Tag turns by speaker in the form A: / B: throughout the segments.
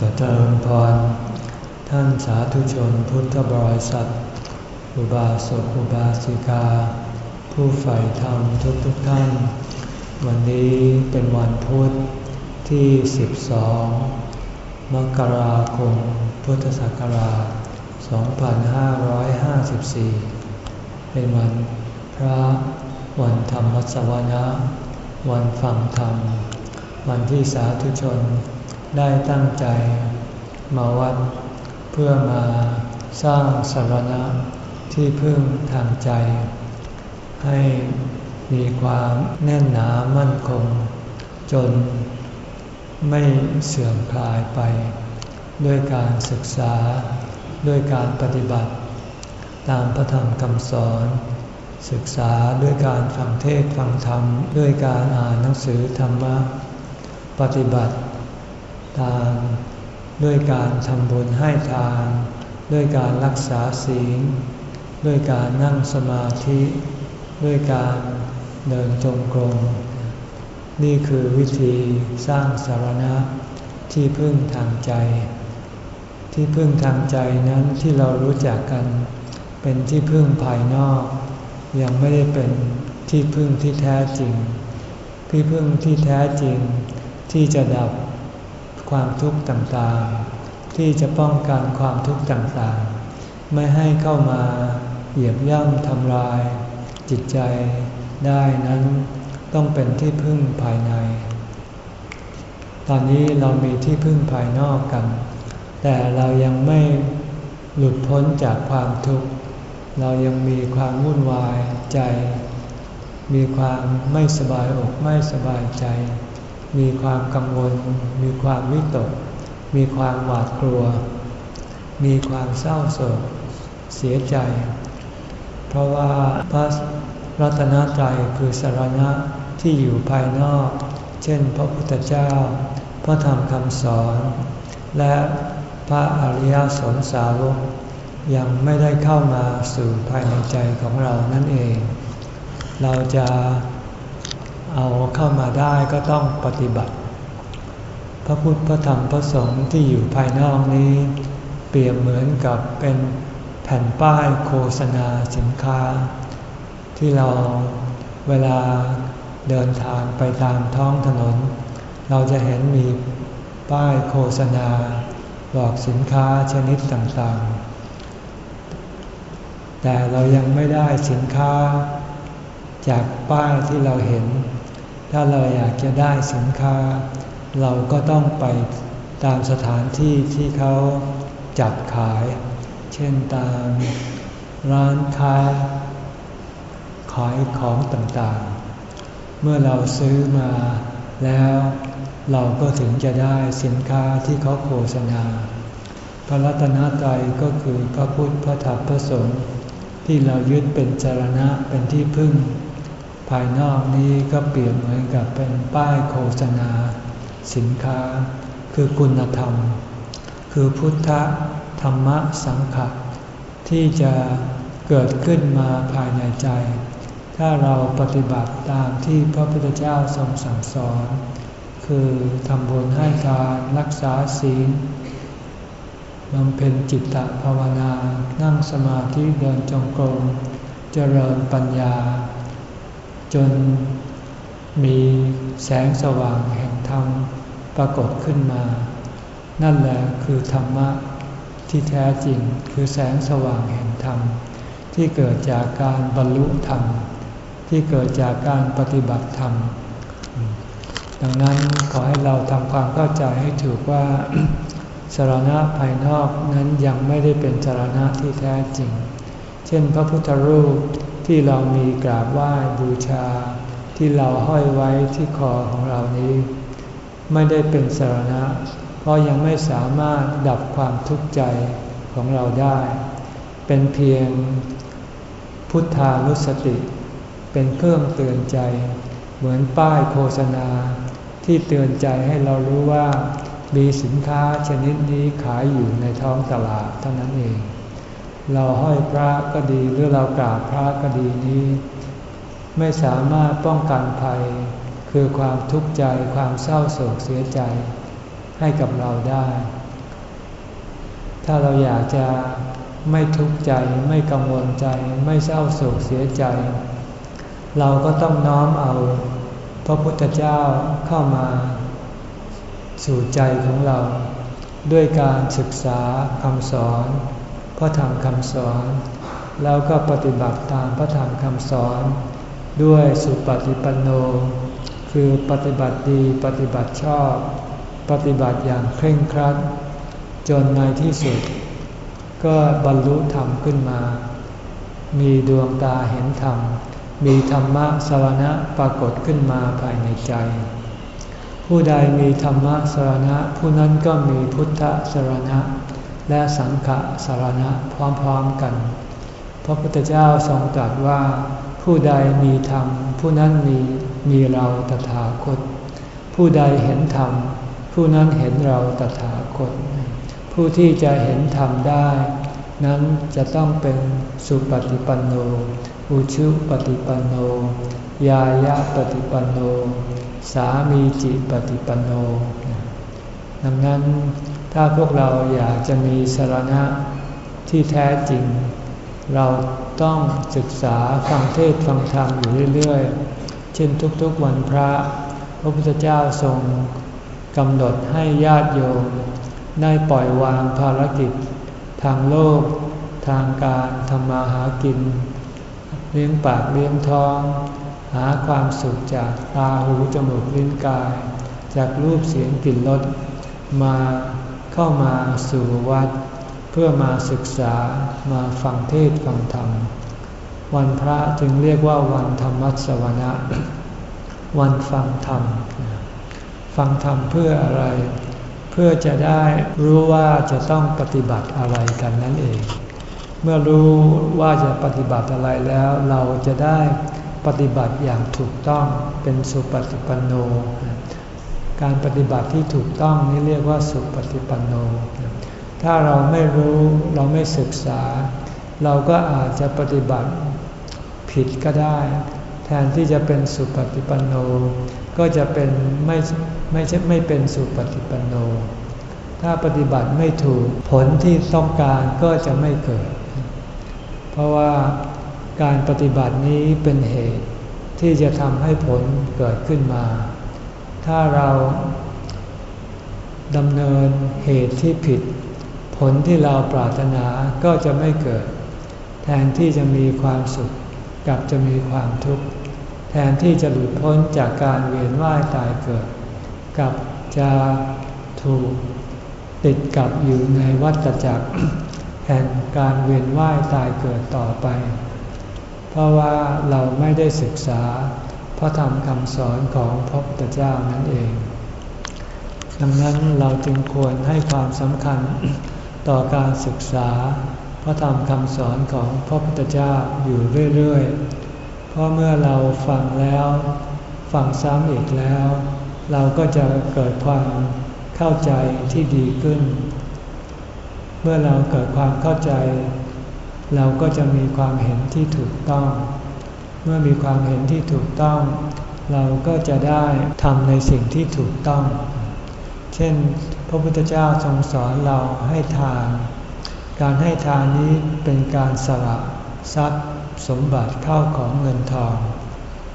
A: จเจริญพรท่านสาธุชนพุทธบริษัท อุบาสกอุบาสิกา ผู้ใฝ่ธรรมทุกทุกท่าน วันนี้เป็นวันพุธที่ 12 มกราคม พุทธศักราช 2554 เป็นวันพระวันธรรมสวนะ วันฟังธรรม วันที่สาธุชน ได้ตั้งใจ มาวัดเพื่อมาสร้างสารณะที่พึ่งทางใจ ให้มีความแน่นหนามั่นคง จนไม่เสื่อมคลายไป ด้วยการศึกษาด้วยการปฏิบัติ ตามพระธรรมคำสอน ศึกษาด้วยการฟังเทศฟังธรรม ด้วยการอ่านหนังสือธรรมะ ปฏิบัติ ทาน ด้วยการทำบุญให้ทาน ด้วยการรักษาศีล ด้วยการนั่งสมาธิ ด้วยการเดินจงกรม นี่คือวิธีสร้างสารณะที่พึ่งทางใจ ที่พึ่งทางใจนั้นที่เรารู้จักกัน เป็นที่พึ่งภายนอก ยังไม่ได้เป็นที่พึ่งที่แท้จริง ที่พึ่งที่แท้จริงที่จะดับ ความทุกข์ต่างๆ ที่จะป้องกันความทุกข์ต่างๆ ไม่ให้เข้ามาเหยียบย่ำทำลาย จิตใจได้นั้นต้องเป็นที่พึ่งภายใน ตอนนี้เรามีที่พึ่งภายนอกกัน แต่เรายังไม่หลุดพ้นจากความทุกข์ เรายังมีความวุ่นวายใจ มีความไม่สบายอกไม่สบายใจ มีความกังวล มีความวิตก มีความหวาดกลัว มีความเศร้าโศก เสียใจ เพราะว่าพระรัตนตรัยคือสารณะที่อยู่ภายนอก เช่นพระพุทธเจ้า พระธรรมคำสอน และพระอริยสงสาวกยังไม่ได้เข้ามาสู่ภายในใจของเรานั่นเอง เราจะ เอาเข้ามาได้ก็ต้องปฏิบัติ พระพุทธพระธรรมพระสงฆ์ที่อยู่ภายนอกนี้ เปรียบเหมือนกับเป็นแผ่นป้ายโฆษณาสินค้า ที่เราเวลาเดินทางไปตามท้องถนน เราจะเห็นมีป้ายโฆษณาบอกสินค้าชนิดต่างๆ แต่เรายังไม่ได้สินค้าจากป้ายที่เราเห็น ถ้าเราอยากจะได้สินค้า เราก็ต้องไปตามสถานที่ที่เขาจัดขาย เช่นตามร้านค้า ขายของต่างๆ เมื่อเราซื้อมาแล้วเราก็ถึงจะได้สินค้าที่เขาโฆษณา พระรัตนตรัยก็คือพระพุทธพระธรรมพระสงฆ์ที่เรายึดเป็นจารณะเป็นที่พึ่ง ภายนอกนี้ก็เปรียบเหมือนกับเป็นป้ายโฆษณา สินค้า คือคุณธรรม คือพุทธธรรมะสังขะที่จะเกิดขึ้นมาภายในใจ ถ้าเราปฏิบัติตามที่พระพุทธเจ้าทรงสั่งสอน คือทำบุญให้ทานรักษาศีลบำเพ็ญจิตตภาวนา นั่งสมาธิเดินจงกรม เจริญปัญญา จนมีแสงสว่างแห่งธรรมปรากฏขึ้นมา นั่นแหละคือธรรมะที่แท้จริงคือแสงสว่างแห่งธรรม ที่เกิดจากการบรรลุธรรม ที่เกิดจากการปฏิบัติธรรม ดังนั้นขอให้เราทำความเข้าใจให้ถูกว่าสารณะภายนอกนั้นยังไม่ได้เป็นสารณะที่แท้จริง เช่นพระพุทธรูป ที่เรามีกราบไหว้บูชา ที่เราห้อยไว้ที่คอของเรานี้ ไม่ได้เป็นสารณะ เพราะยังไม่สามารถดับความทุกข์ใจของเราได้ เป็นเพียงพุทธานุสติ เป็นเครื่องเตือนใจ เหมือนป้ายโฆษณา ที่เตือนใจให้เรารู้ว่ามีสินค้าชนิดนี้ขายอยู่ในท้องตลาดเท่านั้นเอง เราห้อยพระก็ดีหรือเรากราบพระก็ดีนี้ ไม่สามารถป้องกันภัย คือความทุกข์ใจความเศร้าโศกเสียใจให้กับเราได้ ถ้าเราอยากจะไม่ทุกข์ใจไม่กังวลใจไม่เศร้าโศกเสียใจ เราก็ต้องน้อมเอา พระพุทธเจ้าเข้ามา สู่ใจของเรา ด้วยการศึกษาคำสอน พระธรรมคำสอน แล้วก็ปฏิบัติตามพระธรรมคำสอน ด้วยสุปฏิปันโน คือปฏิบัติดีปฏิบัติชอบ ปฏิบัติอย่างเคร่งครัด จนในที่สุด ก็บรรลุธรรมขึ้นมา มีดวงตาเห็นธรรม มีธรรมะสวนะปรากฏขึ้นมาภายในใจ ผู้ใดมีธรรมะสรณะผู้นั้นก็มีพุทธสรณะ และสังฆสารณะพร้อมๆกัน พระพุทธเจ้าทรงตรัสว่าผู้ใดมีธรรม ผู้นั้นมีมีเราตถาคต ผู้ใดเห็นธรรม ผู้นั้นเห็นเราตถาคต ผู้ที่จะเห็นธรรมได้ นั้นจะต้องเป็นสุปฏิปันโน อุชุปฏิปันโน ยายะปฏิปันโน สามีจิปฏิปันโน ดังนั้น ถ้าพวกเราอยากจะมีสารณะที่แท้จริง เราต้องศึกษาฟังเทศฟังธรรมอยู่เรื่อยๆ เช่นทุกๆวันพระ พระพุทธเจ้าทรงกำหนดให้ญาติโยม ได้ปล่อยวางภารกิจ ทางโลก ทางการทำมาหากิน เลี้ยงปากเลี้ยงท้อง หาความสุขจากตาหูจมูกลิ้นกาย จากรูปเสียงกลิ่นรสมา เข้ามาสู่วัด เพื่อมาศึกษามาฟังเทศฟังธรรม วันพระจึงเรียกว่าวันธรรมสวนะ วันฟังธรรม ฟังธรรมเพื่ออะไร เพื่อจะได้รู้ว่าจะต้องปฏิบัติอะไรกันนั่นเอง เมื่อรู้ว่าจะปฏิบัติอะไรแล้วเราจะได้ปฏิบัติอย่างถูกต้องเป็นสุปฏิปันโน การปฏิบัติที่ถูกต้องนี่เรียกว่าสุปฏิปันโน ถ้าเราไม่รู้เราไม่ศึกษา เราก็อาจจะปฏิบัติผิดก็ได้ แทนที่จะเป็นสุปฏิปันโน ก็จะเป็นไม่ไม่ใช่ไม่เป็นสุปฏิปันโน ถ้าปฏิบัติไม่ถูกผลที่ต้องการก็จะไม่เกิด เพราะว่าการปฏิบัตินี้เป็นเหตุที่จะทำให้ผลเกิดขึ้นมา ถ้าเราดำเนินเหตุที่ผิด ผลที่เราปรารถนาก็จะไม่เกิด แทนที่จะมีความสุขกับจะมีความทุกข์ แทนที่จะหลุดพ้นจากการเวียนว่ายตายเกิดกับจะถูกติดกับอยู่ในวัฏจักรแห่งการเวียนว่ายตายเกิดต่อไป เพราะว่าเราไม่ได้ศึกษา พระธรรมคำสอนของพระพุทธเจ้านั่นเอง ดังนั้นเราจึงควรให้ความสำคัญต่อการศึกษาพระธรรมคำสอนของพระพุทธเจ้าอยู่เรื่อยๆ เพราะเมื่อเราฟังแล้วฟังซ้ำอีกแล้ว เราก็จะเกิดความเข้าใจที่ดีขึ้น เมื่อเราเกิดความเข้าใจ เราก็จะมีความเห็นที่ถูกต้อง เมื่อมีความเห็นที่ถูกต้อง เราก็จะได้ทำในสิ่งที่ถูกต้อง เช่น พระพุทธเจ้าทรงสอนเราให้ทาน การให้ทานนี้เป็นการสละทรัพย์สมบัติเข้าของเงินทอง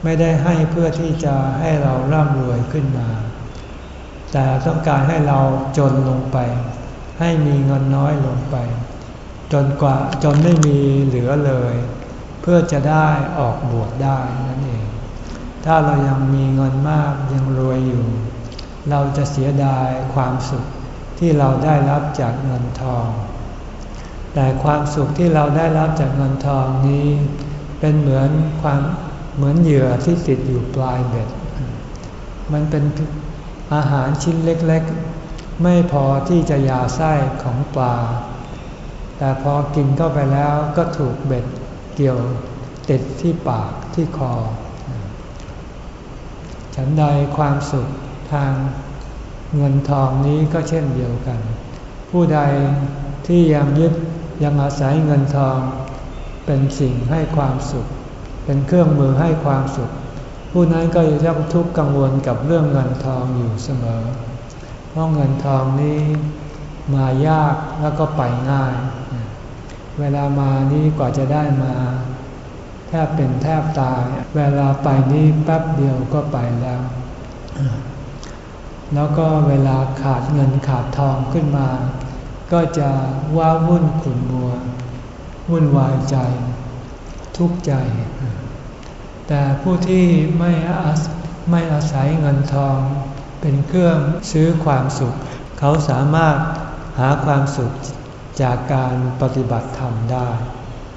A: ไม่ได้ให้เพื่อที่จะให้เราร่ำรวยขึ้นมา แต่ต้องการให้เราจนลงไป ให้มีเงินน้อยลงไป จนกว่าจนไม่มีเหลือเลย พื่อจะได้ออกบวชได้นั่นเอง ถ้าเรายังมีเงินมากยังรวยอยู่ เราจะเสียดายความสุขที่เราได้รับจากเงินทอง แต่ความสุขที่เราได้รับจากเงินทองนี้ เป็นเหมือนความเหมือนเหยื่อที่ติดอยู่ปลายเบ็ด มันเป็นอาหารชิ้นเล็กๆ ไม่พอที่จะยาไส้ของปลา แต่พอกินเข้าไปแล้วก็ถูกเบ็ด เกี่ยวติดที่ปากที่คอ ฉันใดความสุขทางเงินทองนี้ก็เช่นเดียวกัน ผู้ใดที่ยังยึดยังอาศัยเงินทอง เป็นสิ่งให้ความสุข เป็นเครื่องมือให้ความสุข ผู้นั้นก็จะต้องทุกข์กังวลกับเรื่องเงินทองอยู่เสมอ เพราะเงินทองนี้มายากแล้วก็ไปง่าย เวลามานี้กว่าจะได้มา แทบเป็นแทบตาย เวลาไปนี้แป๊บเดียวก็ไปแล้ว แล้วก็เวลาขาดเงินขาดทองขึ้นมา ก็จะว้าวุ่นขุ่นมัว วุ่นวายใจ ทุกข์ใจ แต่ผู้ที่ไม่อาไม่อาศัยเงินทอง เป็นเครื่องซื้อความสุข เขาสามารถหาความสุข จากการปฏิบัติธรรมได้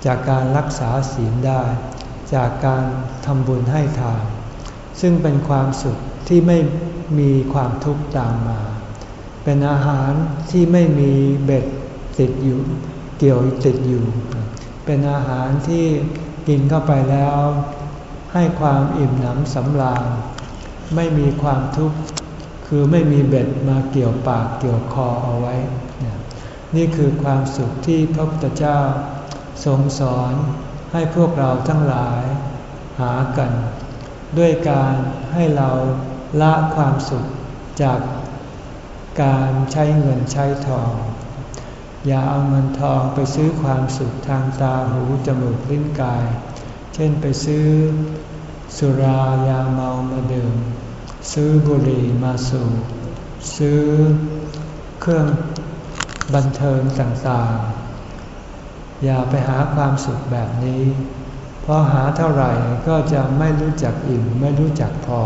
A: จากการรักษาศีลได้ จากการทำบุญให้ทาน ซึ่งเป็นความสุขที่ไม่มีความทุกข์ตามมา เป็นอาหารที่ไม่มีเบ็ดติดอยู่ เกี่ยวติดอยู่ เป็นอาหารที่กินเข้าไปแล้ว ให้ความอิ่มหนำสำราญ ไม่มีความทุกข์ คือไม่มีเบ็ดมาเกี่ยวปากเกี่ยวคอเอาไว้ นี่คือความสุขที่พระพุทธเจ้าทรงสอนให้พวกเราทั้งหลายหากัน ด้วยการให้เราละความสุขจากการใช้เงินใช้ทอง อย่าเอาเงินทองไปซื้อความสุขทางตาหูจมูกลิ้นกาย เช่นไปซื้อ สุรายาเมามาดื่ม ซื้อบุหรี่มาสูบซื้อเครื่อง บันเทิงต่างๆ อย่าไปหาความสุขแบบนี้ เพราะหาเท่าไหร่ก็จะไม่รู้จักอิ่มไม่รู้จักพอ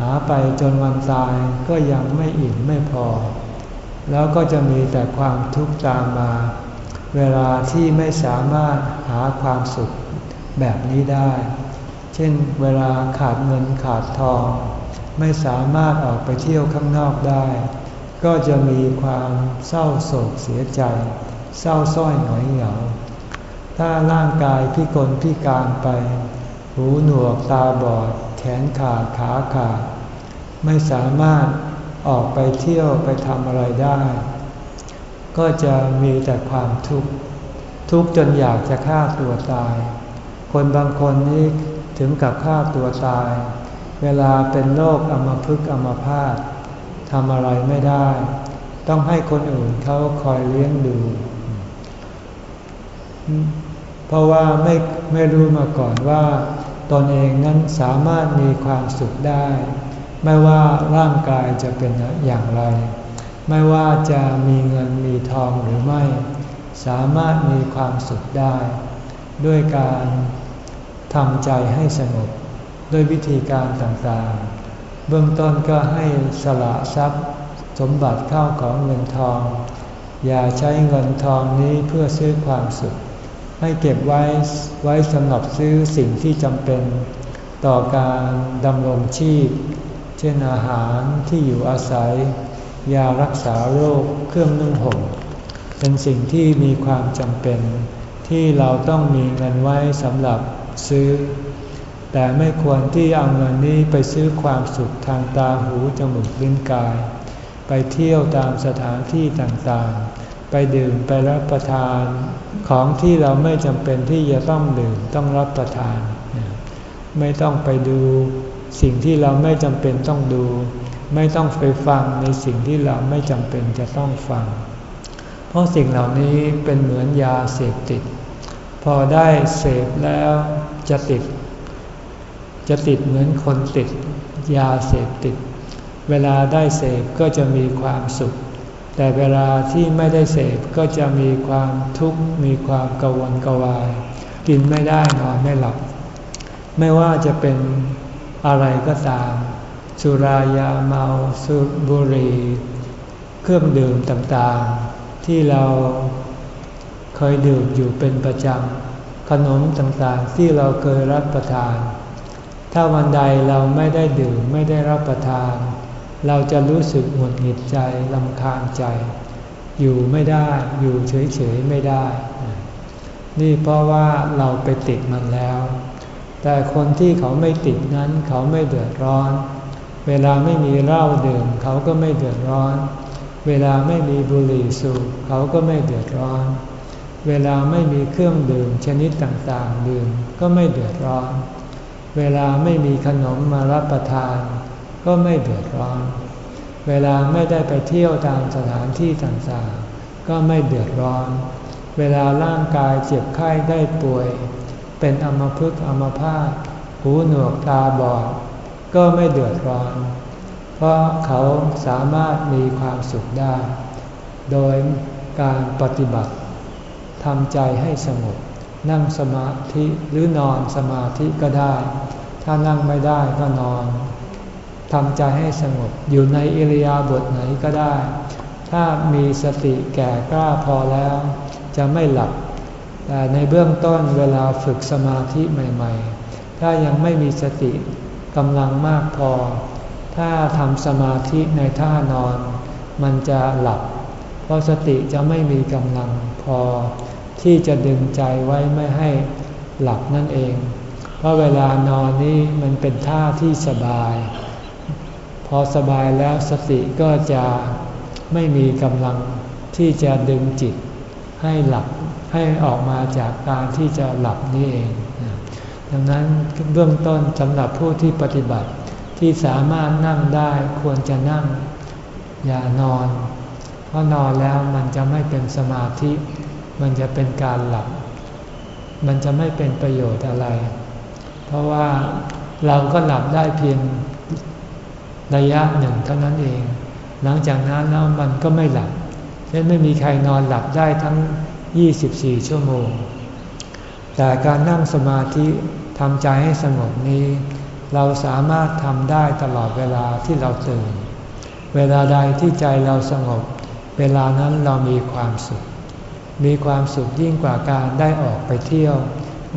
A: หาไปจนวันตายก็ยังไม่อิ่มไม่พอ แล้วก็จะมีแต่ความทุกข์ตามมา เวลาที่ไม่สามารถหาความสุขแบบนี้ได้ เช่นเวลาขาดเงินขาดทอง ไม่สามารถออกไปเที่ยวข้างนอกได้ ก็จะมีความเศร้าโศกเสียใจ เศร้าส้อยหงอยเหงา ถ้าร่างกายพิกลพิการไป หูหนวกตาบอด แขนขาดขาขาด ไม่สามารถออกไปเที่ยวไปทำอะไรได้ ก็จะมีแต่ความทุกข์ ทุกข์จนอยากจะฆ่าตัวตาย คนบางคนนี่ถึงกับฆ่าตัวตาย เวลาเป็นโรคอัมพฤกษ์อัมพาต ทำอะไรไม่ได้ ต้องให้คนอื่นเขาคอยเลี้ยงดู เพราะว่าไม่ไม่รู้มาก่อนว่า ตนเองนั้นสามารถมีความสุขได้ ไม่ว่าร่างกายจะเป็นอย่างไร ไม่ว่าจะมีเงินมีทองหรือไม่ สามารถมีความสุขได้ ด้วยการทำใจให้สงบด้วยวิธีการต่างๆ เบื้องต้นก็ให้สละทรัพย์ สมบัติเข้าของเงินทอง อย่าใช้เงินทองนี้เพื่อซื้อความสุข ให้เก็บไว้ไว้สำหรับซื้อสิ่งที่จำเป็น ต่อการดำรงชีพ เช่นอาหารที่อยู่อาศัย ยารักษาโรคเครื่องนึ่งห่มเป็นสิ่งที่มีความจำเป็น ที่เราต้องมีเงินไว้สำหรับซื้อ แต่ไม่ควรที่เอาเงินนี้ไปซื้อความสุขทางตาหูจมูกลิ้นกาย ไปเที่ยวตามสถานที่ต่างๆ ไปดื่มไปรับประทาน ของที่เราไม่จำเป็นที่จะต้องดื่มต้องรับประทาน ไม่ต้องไปดูสิ่งที่เราไม่จำเป็นต้องดู ไม่ต้องไปฟังในสิ่งที่เราไม่จำเป็นจะต้องฟัง เพราะสิ่งเหล่านี้เป็นเหมือนยาเสพติด พอได้เสพแล้วจะติด จะติดเหมือนคนติดยาเสพติด เวลาได้เสพก็จะมีความสุข แต่เวลาที่ไม่ได้เสพก็จะมีความทุกข์มีความกังวลกวาย กินไม่ได้นอนไม่หลับ ไม่ว่าจะเป็นอะไรก็ตาม สุรายาเมาสุบุรีเครื่องดื่มต่างๆ ที่เราเคยดื่มอยู่เป็นประจำขนมต่างๆที่เราเคยรับประทาน ถ้าวันใดเราไม่ได้ดื่มไม่ได้รับประทาน เราจะรู้สึกหงุดหงิดใจลำคาญใจ อยู่ไม่ได้อยู่เฉยๆไม่ได้ นี่เพราะว่าเราไปติดมันแล้ว แต่คนที่เขาไม่ติดนั้นเขาไม่เดือดร้อน เวลาไม่มีเหล้าดื่มเขาก็ไม่เดือดร้อน เวลาไม่มีบุหรี่สูบเขาก็ไม่เดือดร้อน เวลาไม่มีเครื่องดื่มชนิดต่างๆดื่มก็ไม่เดือดร้อน เวลาไม่มีขนมมารับประทาน ก็ไม่เดือดร้อน เวลาไม่ได้ไปเที่ยวตามสถานที่ต่างๆ ก็ไม่เดือดร้อน เวลาร่างกายเจ็บไข้ได้ป่วย เป็นอมพึกอมพาตหูหนวกตาบอด ก็ไม่เดือดร้อน เพราะเขาสามารถมีความสุขได้ โดยการปฏิบัติทำใจให้สงบ นั่งสมาธิหรือนอนสมาธิก็ได้ ถ้านั่งไม่ได้ก็นอนทำใจให้สงบอยู่ในอิริยาบถไหนก็ได้ ถ้ามีสติแก่กล้าพอแล้ว จะไม่หลับ แต่ในเบื้องต้นเวลาฝึกสมาธิใหม่ ๆ ถ้ายังไม่มีสติกำลังมากพอ ถ้าทำสมาธิในท่านอน มันจะหลับ เพราะสติจะไม่มีกำลังพอ ที่จะดึงใจไว้ไม่ให้หลับนั่นเอง เพราะเวลานอนนี้มันเป็นท่าที่สบาย พอสบายแล้วสติก็จะไม่มีกำลังที่จะดึงจิตให้หลับให้ออกมาจากการที่จะหลับนี่เอง ดังนั้นเบื้องต้นสำหรับผู้ที่ปฏิบัติที่สามารถนั่งได้ควรจะนั่ง อย่านอน เพราะนอนแล้วมันจะไม่เป็นสมาธิ มันจะเป็นการหลับ มันจะไม่เป็นประโยชน์อะไร เพราะว่าเราก็หลับได้เพียงระยะหนึ่งเท่านั้นเอง หลังจากนั้นแล้วมันก็ไม่หลับเช่นไม่มีใครนอนหลับได้ทั้ง 24 ชั่วโมง แต่การนั่งสมาธิทำใจให้สงบนี้ เราสามารถทำได้ตลอดเวลาที่เราตื่น เวลาใดที่ใจเราสงบ เวลานั้นเรามีความสุข มีความสุขยิ่งกว่าการได้ออกไปเที่ยว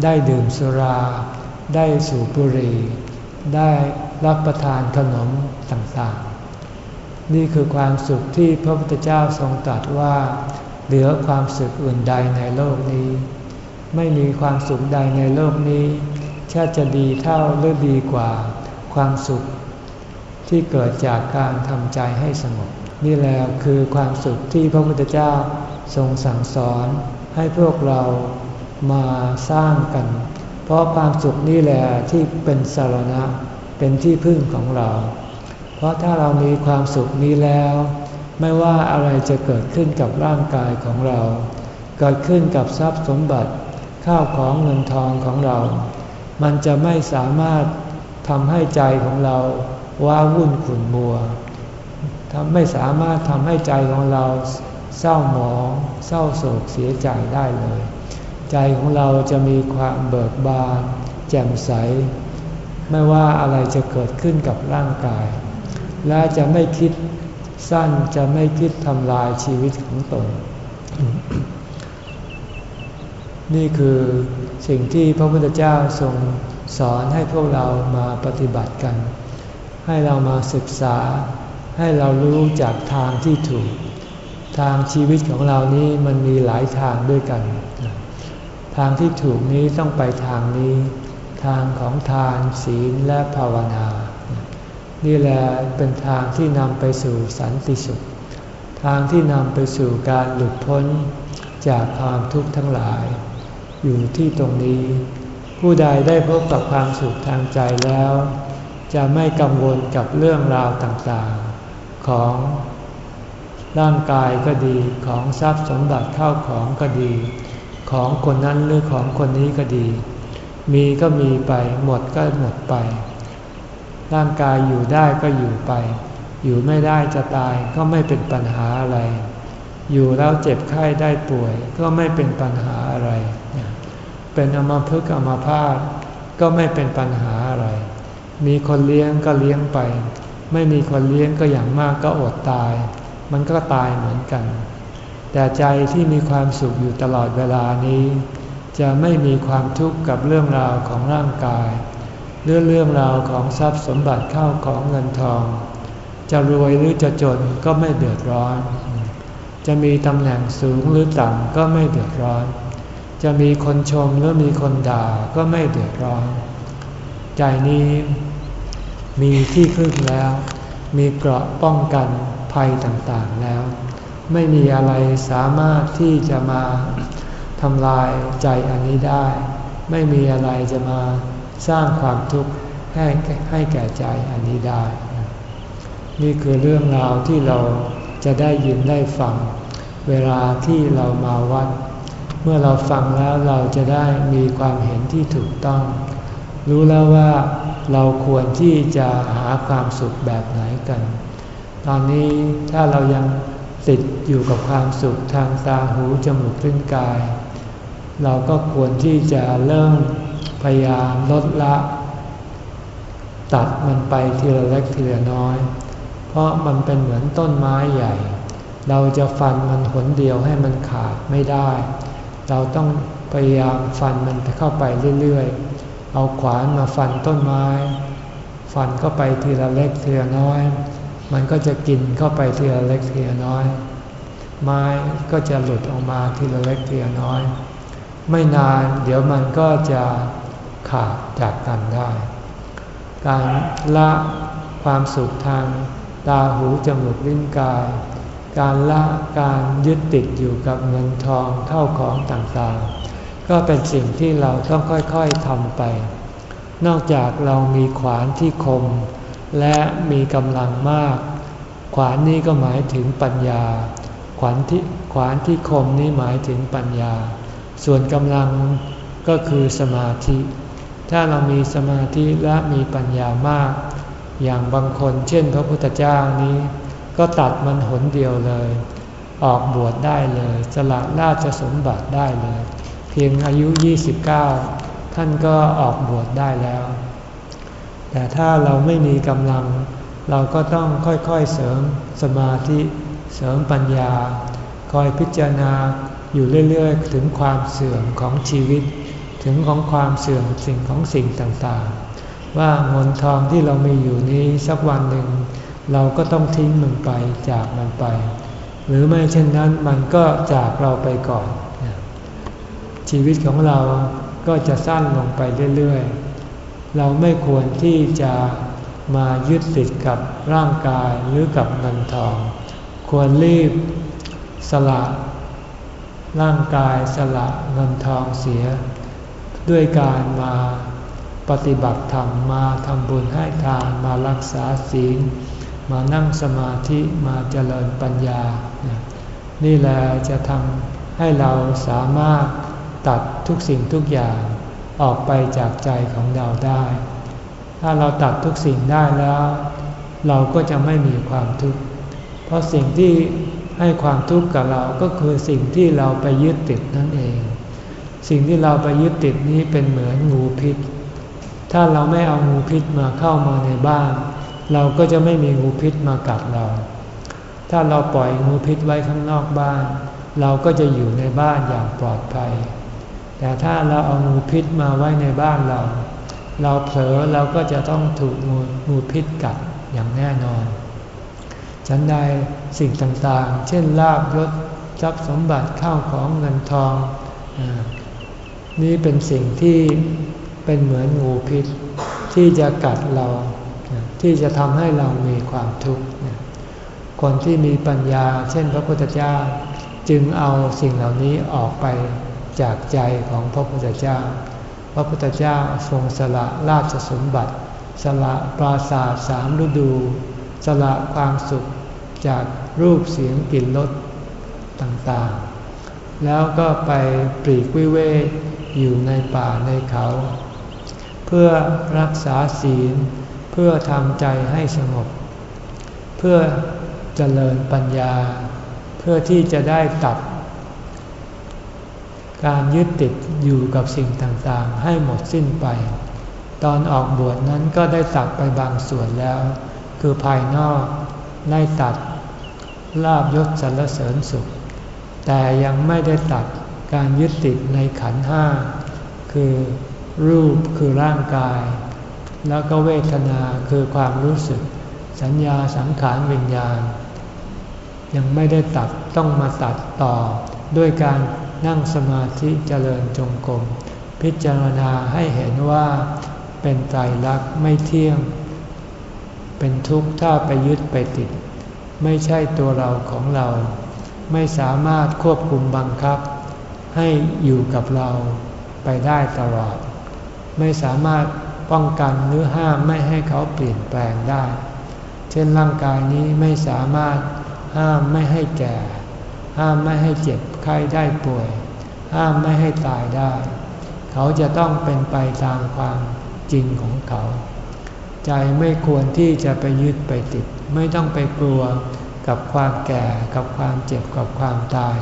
A: ได้ดื่มสุรา ได้สูบบุหรี่ ได้รับประทานขนมต่างๆ นี่คือความสุขที่พระพุทธเจ้าทรงตรัสว่า เหลือความสุขอื่นใดในโลกนี้ ไม่มีความสุขใดในโลกนี้แค่จะดีเท่าหรือดีกว่าความสุข ที่เกิดจากการทำใจให้สงบนี่แหละคือความสุขที่พระพุทธเจ้า ทรงสั่งสอนให้พวกเรามาสร้างกัน เพราะความสุขนี่แหละที่เป็นสารณะเป็นที่พึ่งของเรา เพราะถ้าเรามีความสุขนี้แล้ว ไม่ว่าอะไรจะเกิดขึ้นกับร่างกายของเรา เกิดขึ้นกับทรัพย์สมบัติข้าวของเงินทองของเรา มันจะไม่สามารถทำให้ใจของเราว้าวุ่นขุ่นมัวทำไม่สามารถทำให้ใจของเรา เศร้าหมอง เศร้าโศกเสียใจได้เลย ใจของเราจะมีความเบิกบาน แจ่มใส ไม่ว่าอะไรจะเกิดขึ้นกับร่างกาย และจะไม่คิดสั้นจะไม่คิดทำลายชีวิตของตน นี่คือสิ่งที่พระพุทธเจ้าทรงสอนให้พวกเรามาปฏิบัติกัน ให้เรามาศึกษา ให้เรารู้จากทางที่ถูก ทางชีวิตของเรานี้มันมีหลายทางด้วยกัน ทางที่ถูกนี้ต้องไปทางนี้ ทางของทานศีลและภาวนา นี่แหละเป็นทางที่นำไปสู่สันติสุข ทางที่นำไปสู่การหลุดพ้นจากความทุกข์ทั้งหลาย อยู่ที่ตรงนี้ ผู้ใดได้พบกับความสุขทางใจแล้ว จะไม่กังวลกับเรื่องราวต่างๆ ของ ร่างกายก็ดีของทรัพย์สมบัติเข้าของก็ดี ของคนนั้นหรือของคนนี้ก็ดี มีก็มีไปหมดก็หมดไป ร่างกายอยู่ได้ก็อยู่ไป อยู่ไม่ได้จะตายก็ไม่เป็นปัญหาอะไร อยู่แล้วเจ็บไข้ได้ป่วยก็ไม่เป็นปัญหาอะไร เป็นอมาพึกอมาพาตก็ไม่เป็นปัญหาอะไร มีคนเลี้ยงก็เลี้ยงไป ไม่มีคนเลี้ยงก็อย่างมากก็อดตาย มันก็ตายเหมือนกัน แต่ใจที่มีความสุขอยู่ตลอดเวลานี้ จะไม่มีความทุกข์กับเรื่องราวของร่างกายเรื่องเรื่องราวของทรัพย์สมบัติเข้าของเงินทอง จะรวยหรือจะจนก็ไม่เดือดร้อน จะมีตำแหน่งสูงหรือต่ำก็ไม่เดือดร้อน จะมีคนชมหรือมีคนด่าก็ไม่เดือดร้อน ใจนี้มีที่พึ่งแล้ว มีเกราะป้องกัน ภัยต่างๆแล้ว ไม่มีอะไรสามารถที่จะมาทำลายใจอันนี้ได้ ไม่มีอะไรจะมาสร้างความทุกข์ให้ให้แก่ใจอันนี้ได้ นี่คือเรื่องราวที่เราจะได้ยินได้ฟัง เวลาที่เรามาวัด เมื่อเราฟังแล้วเราจะได้มีความเห็นที่ถูกต้อง รู้แล้วว่าเราควรที่จะหาความสุขแบบไหนกัน ตอนนี้ถ้าเรายังติดอยู่กับความสุขทางตาหูจมูกลิ้นกาย เราก็ควรที่จะเริ่มพยายามลดละ ตัดมันไปทีละเล็กทีละน้อย เพราะมันเป็นเหมือนต้นไม้ใหญ่ เราจะฟันมันหนเดียวให้มันขาดไม่ได้ เราต้องพยายามฟันมันเข้าไปเรื่อยๆ เอาขวานมาฟันต้นไม้ ฟันเข้าไปทีละเล็กทีละน้อย มันก็จะกินเข้าไปทีละเล็กทีละน้อย ไม้ก็จะหลุดออกมาทีละเล็กทีละน้อย ไม่นานเดี๋ยวมันก็จะขาดจากกันได้ การละความสุขทางตาหูจมูกลิ้นกาย การละการยึดติดอยู่กับเงินทองเท่าของต่างๆ ก็เป็นสิ่งที่เราต้องค่อยๆทำไป นอกจากเรามีขวานที่คม และมีกำลังมาก ขวานนี้ก็หมายถึงปัญญา ขวานที่ขวานที่คมนี้หมายถึงปัญญา ส่วนกำลังก็คือสมาธิ ถ้าเรามีสมาธิและมีปัญญามาก อย่างบางคนเช่นพระพุทธเจ้านี้ ก็ตัดมันหนเดียวเลย ออกบวชได้เลยสละราชสมบัติได้เลย เพียงอายุ 29 ท่านก็ออกบวชได้แล้ว แต่ถ้าเราไม่มีกำลัง เราก็ต้องค่อยๆเสริมสมาธิเสริมปัญญา คอยพิจารณาอยู่เรื่อยๆ ถึงความเสื่อมของชีวิต ถึงของความเสื่อมสิ่งของสิ่งต่างๆ ว่าเงินทองที่เรามีอยู่นี้สักวันหนึ่ง เราก็ต้องทิ้งมันไปจากมันไป หรือไม่เช่นนั้นมันก็จากเราไปก่อน ชีวิตของเราก็จะสั้นลงไปเรื่อยๆ เราไม่ควรที่จะมายึดติดกับร่างกายหรือกับเงินทอง ควรรีบสละร่างกายสละเงินทองเสีย ด้วยการมาปฏิบัติธรรมมาทำบุญให้ทานมารักษาศีล มานั่งสมาธิมาเจริญปัญญา นี่แหละจะทำให้เราสามารถตัดทุกสิ่งทุกอย่าง ออกไปจากใจของเราได้ ถ้าเราตัดทุกสิ่งได้แล้ว เราก็จะไม่มีความทุกข์ เพราะสิ่งที่ให้ความทุกข์กับเราก็คือสิ่งที่เราไปยึดติดนั่นเอง สิ่งที่เราไปยึดติดนี้เป็นเหมือนงูพิษ ถ้าเราไม่เอางูพิษมาเข้ามาในบ้าน เราก็จะไม่มีงูพิษมากัดเรา ถ้าเราปล่อยงูพิษไว้ข้างนอกบ้าน เราก็จะอยู่ในบ้านอย่างปลอดภัย แต่ถ้าเราเอางูพิษมาไว้ในบ้านเรา เราเผลอเราก็จะต้องถูกงูงูพิษกัดอย่างแน่นอน ฉันใดสิ่งต่างๆ เช่นลาบยศทรัพย์สมบัติข้าวของเงินทองอนี่เป็นสิ่งที่เป็นเหมือนงูพิษที่จะกัดเรา ที่จะทำให้เรามีความทุกข์คนที่มีปัญญา เช่นพระพุทธเจ้าจึงเอาสิ่งเหล่านี้ออกไป จากใจของพระพุทธเจ้า พระพุทธเจ้าทรงสละราชสมบัติ สละปราสาทสามฤดู สละความสุขจากรูปเสียงกลิ่นรสต่างๆ แล้วก็ไปปลีกวิเวกอยู่ในป่าในเขา เพื่อรักษาศีล เพื่อทำใจให้สงบ เพื่อเจริญปัญญา เพื่อที่จะได้ตัด การยึดติดอยู่กับสิ่งต่างๆ ให้หมดสิ้นไป ตอนออกบวชนั้นก็ได้ตัดไปบางส่วนแล้ว คือภายนอกได้ตัดลาบยศสรรเสริญสุข แต่ยังไม่ได้ตัดการยึดติดในขันห้า คือรูปคือร่างกาย แล้วก็เวทนาคือความรู้สึก สัญญาสังขารวิญญาณ ยังไม่ได้ตัดต้องมาตัดต่อด้วยการ นั่งสมาธิเจริญจงกรมพิจารณาให้เห็นว่าเป็นไตรลักษณ์ไม่เที่ยง เป็นทุกข์ถ้าไปยึดไปติด ไม่ใช่ตัวเราของเรา ไม่สามารถควบคุมบังคับ ให้อยู่กับเราไปได้ตลอด ไม่สามารถป้องกันหรือห้ามไม่ให้เขาเปลี่ยนแปลงได้ เช่นช่นร่างกายนี้ไม่สามารถห้ามไม่ให้แก่ ห้ามไม่ให้เจ็บไข้ได้ป่วย ห้ามไม่ให้ตายได้ เขาจะต้องเป็นไปตามความจริงของเขา ใจไม่ควรที่จะไปยึดไปติด ไม่ต้องไปกลัวกับความแก่กับความเจ็บกับความตาย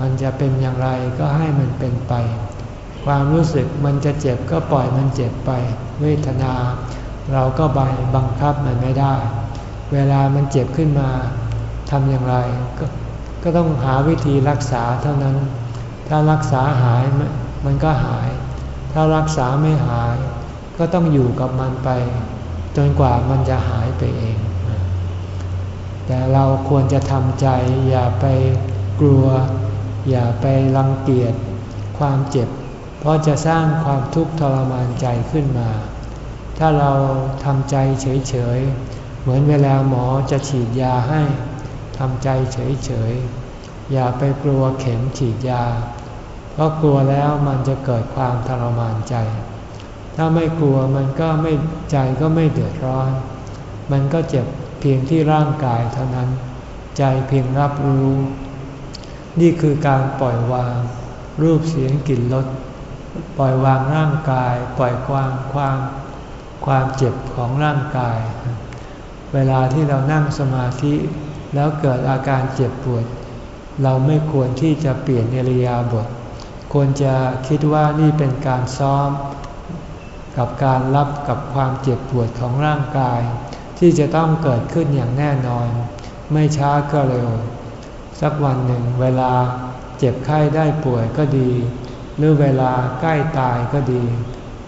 A: มันจะเป็นอย่างไรก็ให้มันเป็นไป ความรู้สึกมันจะเจ็บก็ปล่อยมันเจ็บไป เวทนา เราก็บบังคับมันไม่ได้ เวลามันเจ็บขึ้นมาทำอย่างไรก็ ก็ต้องหาวิธีรักษาเท่านั้น ถ้ารักษาหายมันก็หาย ถ้ารักษาไม่หาย ก็ต้องอยู่กับมันไป จนกว่ามันจะหายไปเอง แต่เราควรจะทำใจอย่าไปกลัว อย่าไปรังเกียจความเจ็บ เพราะจะสร้างความทุกข์ทรมานใจขึ้นมา ถ้าเราทำใจเฉยๆ เหมือนเวลาหมอจะฉีดยาให้ ทำใจเฉยๆ อย่าไปกลัวเข็มฉีดยา เพราะกลัวแล้วมันจะเกิดความทรมานใจ ถ้าไม่กลัวมันก็ไม่ใจก็ไม่เดือดร้อน มันก็เจ็บเพียงที่ร่างกายเท่านั้น ใจเพียงรับรู้ นี่คือการปล่อยวาง รูปเสียงกลิ่นรสปล่อยวางร่างกาย ปล่อยวางความความเจ็บของร่างกาย เวลาที่เรานั่งสมาธิ แล้วเกิดอาการเจ็บปวด เราไม่ควรที่จะเปลี่ยนเอริยาบทควรจะคิดว่านี่เป็นการซ้อม กับการรับกับความเจ็บปวดของร่างกาย ที่จะต้องเกิดขึ้นอย่างแน่นอน ไม่ช้าก็เร็ว สักวันหนึ่งเวลาเจ็บไข้ได้ป่วยก็ดี หรือเวลาใกล้ตายก็ดี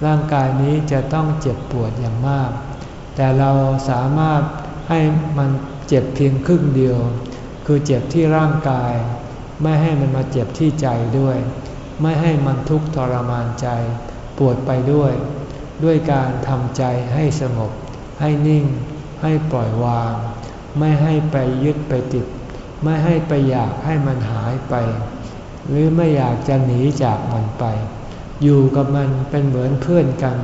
A: ร่างกายนี้จะต้องเจ็บปวดอย่างมาก แต่เราสามารถให้มัน เจ็บเพียงครึ่งเดียว คือเจ็บที่ร่างกาย ไม่ให้มันมาเจ็บที่ใจด้วย ไม่ให้มันทุกข์ทรมานใจ ปวดไปด้วย ด้วยการทำใจให้สงบ ให้นิ่ง ให้ปล่อยวาง ไม่ให้ไปยึดไปติด ไม่ให้ไปอยากให้มันหายไป หรือไม่อยากจะหนีจากมันไป อยู่กับมันเป็นเหมือนเพื่อนกัน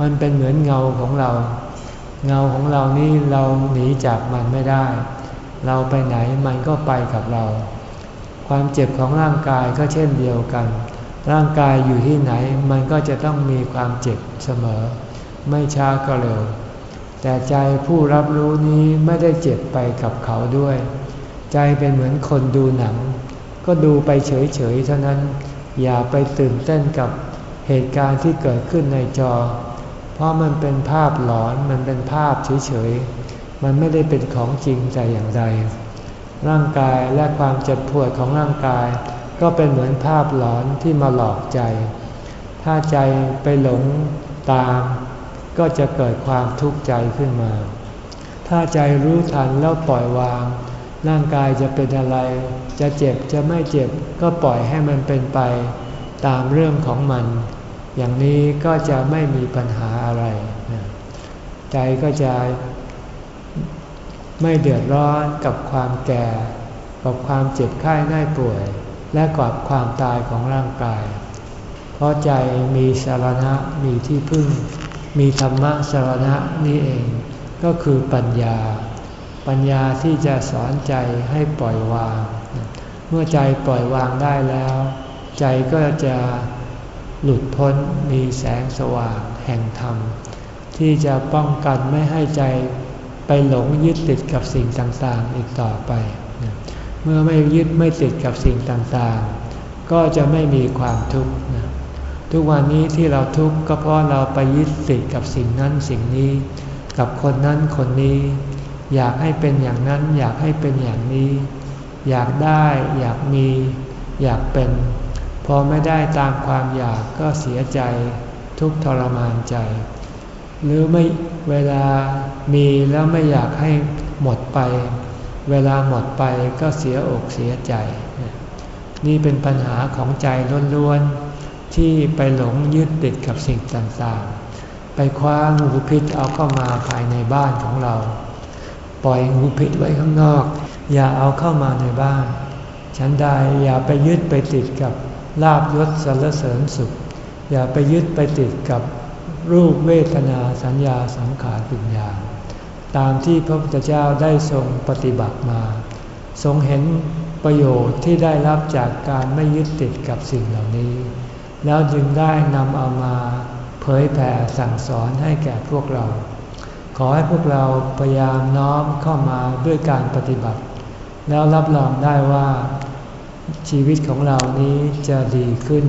A: มันเป็นเหมือนเงาของเรา เงาของเรานี่เราหนีจากมันไม่ได้ เราไปไหนมันก็ไปกับเรา ความเจ็บของร่างกายก็เช่นเดียวกัน ร่างกายอยู่ที่ไหนมันก็จะต้องมีความเจ็บเสมอ ไม่ช้าก็เร็ว แต่ใจผู้รับรู้นี้ไม่ได้เจ็บไปกับเขาด้วย ใจเป็นเหมือนคนดูหนัง ก็ดูไปเฉยๆเท่านั้น อย่าไปตื่นเต้นกับเหตุการณ์ที่เกิดขึ้นในจอ เพราะมันเป็นภาพหลอนมันเป็นภาพเฉยๆ มันไม่ได้เป็นของจริงใจอย่างใด ร่างกายและความเจ็บปวดของร่างกาย ก็เป็นเหมือนภาพหลอนที่มาหลอกใจ ถ้าใจไปหลงตาม ก็จะเกิดความทุกข์ใจขึ้นมา ถ้าใจรู้ทันแล้วปล่อยวาง ร่างกายจะเป็นอะไร จะเจ็บจะไม่เจ็บก็ปล่อยให้มันเป็นไป ตามเรื่องของมัน อย่างนี้ก็จะไม่มีปัญหาอะไร ใจก็จะไม่เดือดร้อนกับความแก่ กับความเจ็บไข้ได้ป่วย และกับความตายของร่างกาย เพราะใจมีสารณะมีที่พึ่ง มีธรรมะสารณะนี่เอง ก็คือปัญญา ปัญญาที่จะสอนใจให้ปล่อยวาง เมื่อใจปล่อยวางได้แล้ว ใจก็จะ หลุดพ้นมีแสงสว่างแห่งธรรม ที่จะป้องกันไม่ให้ใจไปหลงยึดติดกับสิ่งต่างๆอีกต่อไป เมื่อไม่ยึดไม่ติดกับสิ่งต่างๆ ก็จะไม่มีความทุกข์ทุกวันนี้ที่เราทุกข์ก็เพราะเราไปยึดติดกับสิ่งนั้นสิ่งนี้ กับคนนั้นคนนี้ อยากให้เป็นอย่างนั้นอยากให้เป็นอย่างนี้ อยากได้อยากมี อยากเป็น พอไม่ได้ตามความอยากก็เสียใจทุกทรมานใจ หรือไม่เวลามีแล้วไม่อยากให้หมดไป เวลาหมดไปก็เสียอกเสียใจ นี่เป็นปัญหาของใจล้วนๆที่ไปหลงยึดติดกับสิ่งต่างๆ ไปคว้างูพิษเอาเข้ามาภายในบ้านของเรา ปล่อยงูพิษไว้ข้างนอก อย่าเอาเข้ามาในบ้าน ฉันใดอย่าไปยึดไปติดกับ ลาบยศสรรเสริญสุข อย่าไปยึดไปติดกับรูปเวทนาสัญญาสังขารปิญญาตามที่พระพุทธเจ้าได้ทรงปฏิบัติมา ทรงเห็นประโยชน์ที่ได้รับจากการไม่ยึดติดกับสิ่งเหล่านี้ แล้วจึงได้นำเอามาเผยแผ่สั่งสอนให้แก่พวกเรา ขอให้พวกเราพยายามน้อมเข้ามาด้วยการปฏิบัติ แล้วรับรองได้ว่า ชีวิตของเรานี้จะดีขึ้น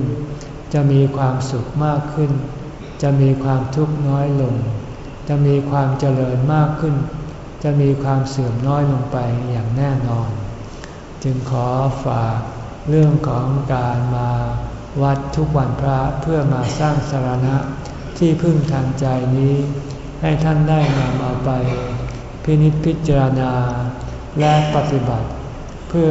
A: จะมีความสุขมากขึ้น จะมีความทุกข์น้อยลง จะมีความเจริญมากขึ้น จะมีความเสื่อมน้อยลงไปอย่างแน่นอน จึงขอฝากเรื่องของการมาวัดทุกวันพระเพื่อมาสร้างสารณะที่พึ่งทางใจนี้ ให้ท่านได้นำเอาไป พินิจพิจารณาและปฏิบัติ เพื่อ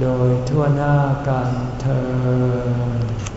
A: โดยทั่วหน้ากันเธอ